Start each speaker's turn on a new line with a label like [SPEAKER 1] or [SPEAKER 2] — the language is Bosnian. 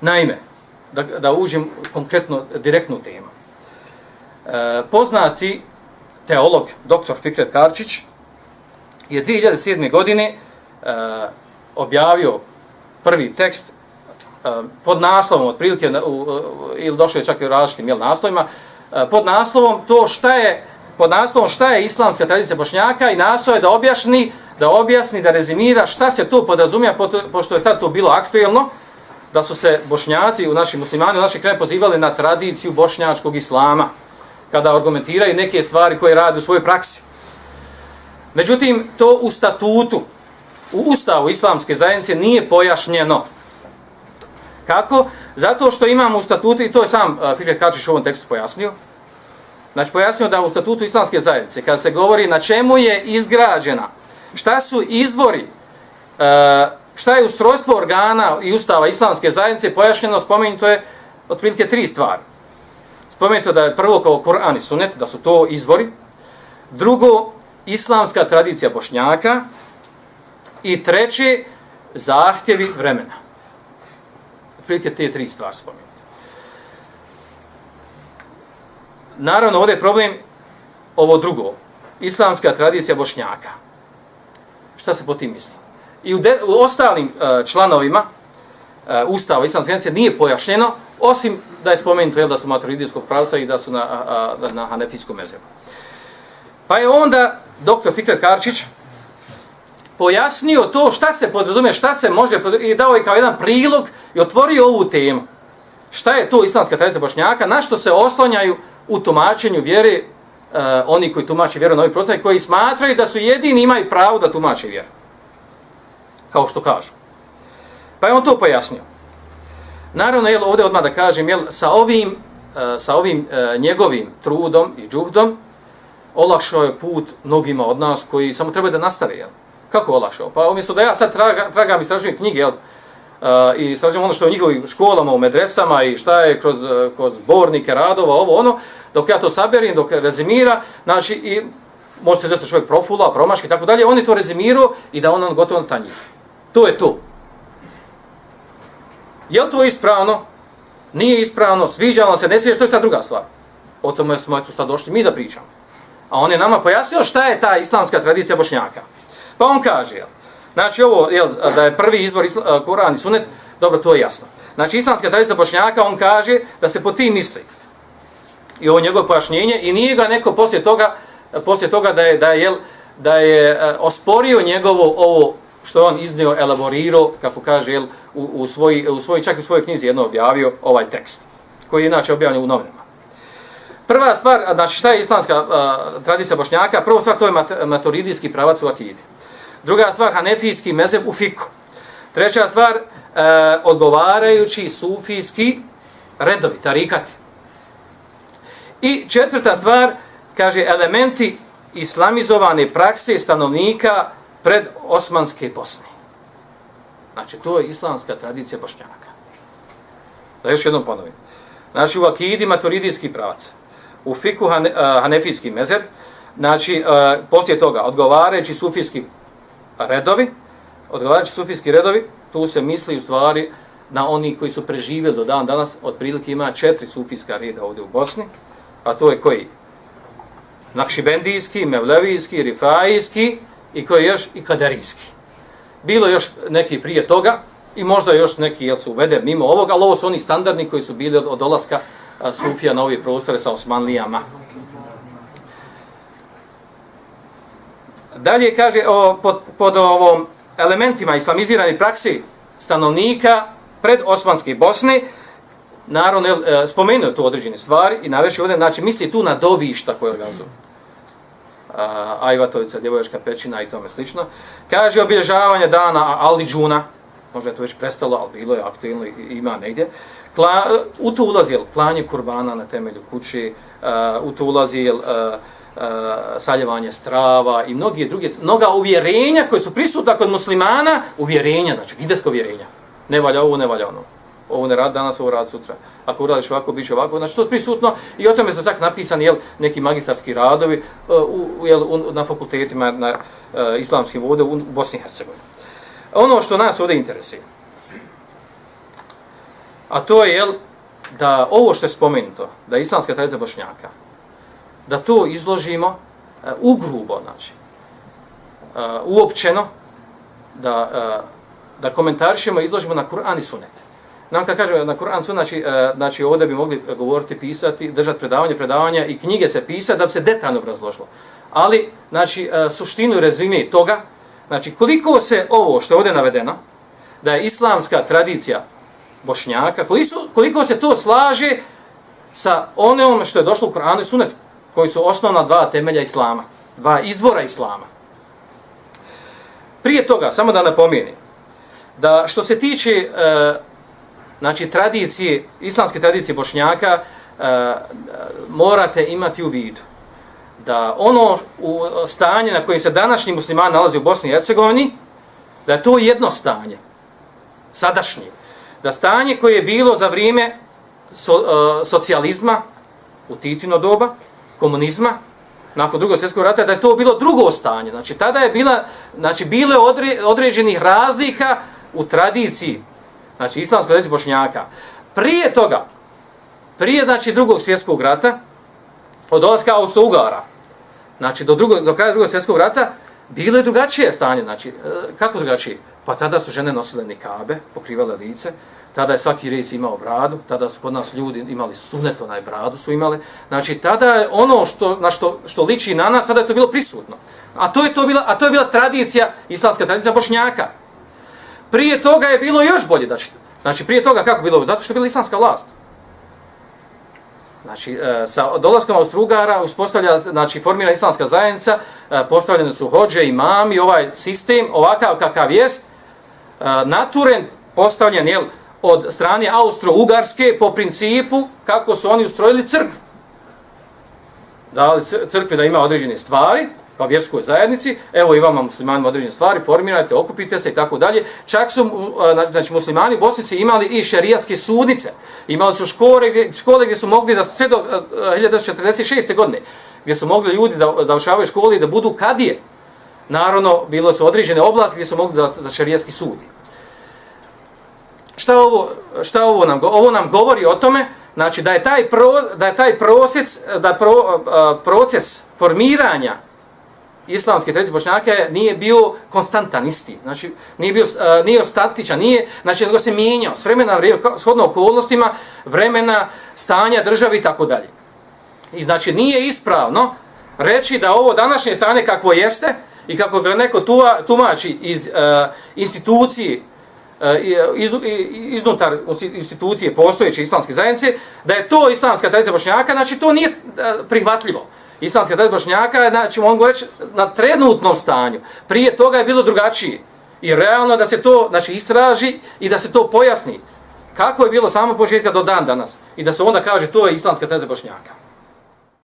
[SPEAKER 1] Naime, da, da uđem konkretno, direktnu temu. E, poznati teolog, doktor Fikret Karčić, je 2007. godine e, objavio prvi tekst e, pod naslovom, otprilike, u, u, ili došao je čak i u različitim jel, naslovima, e, pod naslovom to šta je, pod naslovom šta je islamska tradicija bošnjaka i naslov je da objasni, da objasni, da rezimira šta se tu podrazumija, pošto je tad to bilo aktuelno, da su se bošnjaci, u našim muslimani, u naših krajem pozivali na tradiciju bošnjačkog islama, kada argumentiraju neke stvari koje rade u svojoj praksi. Međutim, to u statutu, u ustavu islamske zajednice nije pojašnjeno. Kako? Zato što imamo u statutu, i to je sam uh, Fikret Kačiš u ovom tekstu pojasnio, znači pojasnio da u statutu islamske zajednice, kada se govori na čemu je izgrađena, šta su izvori, uh, šta je ustrojstvo organa i ustava islamske zajednice, pojašnjeno, spomenuto je otprilike tri stvari. Spomenuto da je prvo kao Koran i Sunet, da su to izvori. Drugo, islamska tradicija bošnjaka. I treće, zahtjevi vremena. Otprilike te tri stvari spomenuto. Naravno, ovdje je problem ovo drugo. Islamska tradicija bošnjaka. Šta se po tim misli? I u, de, u ostalim uh, članovima uh, Ustava islamske zajednice nije pojašnjeno, osim da je spomenuto jel, da su maturidijskog pravca i da su na, a, a, na hanefijskom mezebu. Pa je onda doktor Fikret Karčić pojasnio to šta se podrazume, šta se može i dao je kao jedan prilog i otvorio ovu temu. Šta je to islamska tradicija bošnjaka, na što se oslonjaju u tumačenju vjere uh, oni koji tumače vjeru na ovaj ovih prostorima, koji smatraju da su jedini imaju pravo da tumače vjeru. Kao što kažu. Pa je on to pojasnio. Naravno, jel, ovdje odmah da kažem, jel, sa ovim, e, sa ovim e, njegovim trudom i džuhdom, olakšao je put mnogima od nas koji samo treba da nastave, jel? Kako olakšao? Pa umjesto da ja sad traga, tragam i istražujem knjige, jel? Uh, i istražujem ono što je u njihovim školama, u medresama i šta je kroz, kroz bornike, radova, ovo, ono, dok ja to saberim, dok rezimira, znači, i može se desiti čovjek profula, promaški i tako dalje, on je to rezimirao i da on on gotovo na tanjih. To je to. Je li to ispravno? Nije ispravno, sviđalo se, ne sviđa, to je sad druga stvar. O tome smo eto sad došli mi da pričamo. A on je nama pojasnio šta je ta islamska tradicija bošnjaka. Pa on kaže, jel, znači ovo, jel, da je prvi izvor isla, e, Koran i Sunet, dobro, to je jasno. Znači, islamska tradicija bošnjaka, on kaže da se po tim misli. I ovo njegovo pojašnjenje, i nije ga neko poslije toga, poslije toga da je, da je, jel, da je e, osporio njegovo ovo što on izneo, elaborirao, kako kaže, jel, u, u, svoj, u svoj, čak u svojoj knjizi jedno objavio ovaj tekst, koji je inače objavljen u novinama. Prva stvar, znači šta je islamska a, tradicija bošnjaka? Prva stvar, to je mat maturidijski pravac u akidi. Druga stvar, hanefijski mezeb u fiku. Treća stvar, uh, odgovarajući sufijski redovi, tarikati. I četvrta stvar, kaže, elementi islamizovane prakse stanovnika pred Osmanske Bosne. Znači, to je islamska tradicija bošnjaka. Da još jednom ponovim. Znači, u akidi maturidijski pravac, u fiku hane, uh, hanefijski mezeb, znači, uh, poslije toga, odgovarajući sufijski redovi, odgovarajući sufijski redovi, tu se misli u stvari na oni koji su preživjeli do dan danas, otprilike ima četiri sufijska reda ovdje u Bosni, a to je koji? Nakšibendijski, Mevlevijski, Rifajski, i koji još i kaderijski. Bilo još neki prije toga i možda još neki jel su uvede mimo ovoga, ali ovo su oni standardni koji su bili od dolaska Sufija na ove prostore sa Osmanlijama. Dalje kaže o, pod, pod ovom elementima islamizirane praksi stanovnika pred Osmanske Bosne, naravno, e, spomenuo tu određene stvari i naveši ovdje, znači misli tu na dovišta koje organizuju Ajvatovica, djevojačka pećina i tome slično. Kaže obilježavanje dana Aliđuna, možda je to već prestalo, ali bilo je aktualno i ima negdje. Kla, u to ulazi jel, klanje kurbana na temelju kući, uh, u to ulazi jel, uh, uh, saljevanje strava i mnogi druge, mnoga uvjerenja koje su prisutna kod muslimana, uvjerenja, znači gidesko uvjerenja. Ne valja ovo, ne valja ono ovo ne radi danas, ovo radi sutra. Ako uradiš ovako, biće ovako. Znači, to je prisutno i o tome su tak napisani jel, neki magistarski radovi uh, u, jel, u, na fakultetima na uh, islamskim vode u Bosni i Hercegovini. Ono što nas ovdje interesuje. A to je, jel, da ovo što je spomenuto, da je islamska tradicija bošnjaka, da to izložimo uh, ugrubo, znači, uh, uopćeno, da, uh, da komentarišemo i izložimo na Kur'an i Sunet. Nam kad kažemo na Kur'an su, znači, e, znači ovdje bi mogli govoriti, pisati, držati predavanje, predavanja i knjige se pisati da bi se detaljno obrazložilo. Ali, znači, e, suštinu rezime toga, znači, koliko se ovo što je ovdje navedeno, da je islamska tradicija bošnjaka, koliko, koliko se to slaže sa onom što je došlo u Koranu i Sunet, koji su osnovna dva temelja islama, dva izvora islama. Prije toga, samo da napomenem, da što se tiče e, znači, tradicije, islamske tradicije bošnjaka, e, morate imati u vidu da ono u stanje na kojem se današnji musliman nalazi u Bosni i Hercegovini, da je to jedno stanje, sadašnje. Da stanje koje je bilo za vrijeme so, e, socijalizma, u Titino doba, komunizma, nakon drugog svjetskog rata, da je to bilo drugo stanje. Znači, tada je bila, znači, bile odre, određenih razlika u tradiciji, znači, islamskoj tradiciji bošnjaka. Prije toga, prije, znači, drugog svjetskog rata, od dolaska Austro-Ugara, znači, do, drugog, do kraja drugog svjetskog rata, bilo je drugačije stanje, znači, e, kako drugačije? Pa tada su žene nosile nikabe, pokrivale lice, tada je svaki rejs imao bradu, tada su kod nas ljudi imali sunet, onaj bradu su imali. Znači, tada je ono što, na što, što liči na nas, tada je to bilo prisutno. A to je, to bila, a to je bila tradicija, islamska tradicija bošnjaka. Prije toga je bilo još bolje. Znači, znači prije toga kako bilo? Zato što je bila islamska vlast. Znači, e, sa dolaskom Austrugara uspostavlja, znači, formira islamska zajednica, e, postavljene su hođe, imami, ovaj sistem, ovakav kakav jest, e, naturen, postavljen, jel, od strane Austro-Ugarske po principu kako su oni ustrojili crkvu. Dali crkve da ima određene stvari, kao vjerskoj zajednici, evo i vama muslimanima određene stvari, formirajte, okupite se i tako dalje. Čak su uh, znači, muslimani u Bosnici imali i šerijatske sudnice, imali su škole, škole gdje su mogli da sve do uh, uh, 1946. godine, gdje su mogli ljudi da završavaju škole i da budu kadije. Naravno, bilo su određene oblasti gdje su mogli da, da šerijatski sudi. Šta ovo, šta ovo nam? Ovo nam govori o tome, znači da je taj, pro, da je taj proces, da pro, proces formiranja islamske tradicije bošnjake nije bio konstantan isti. Znači, nije bio uh, nije statičan, nije, znači, nego se mijenjao s vremena, vrijeme, shodno okolnostima, vremena, stanja države i tako dalje. I znači, nije ispravno reći da ovo današnje stanje kakvo jeste i kako ga neko tuva, tumači iz uh, institucije, iz, iznutar institucije postojeće islamske zajednice, da je to islamska tradicija bošnjaka, znači to nije prihvatljivo islamska tradicija bošnjaka, znači on reći na trenutnom stanju. Prije toga je bilo drugačije. I realno da se to znači, istraži i da se to pojasni. Kako je bilo samo početka do dan danas. I da se onda kaže to je islamska tradicija bošnjaka.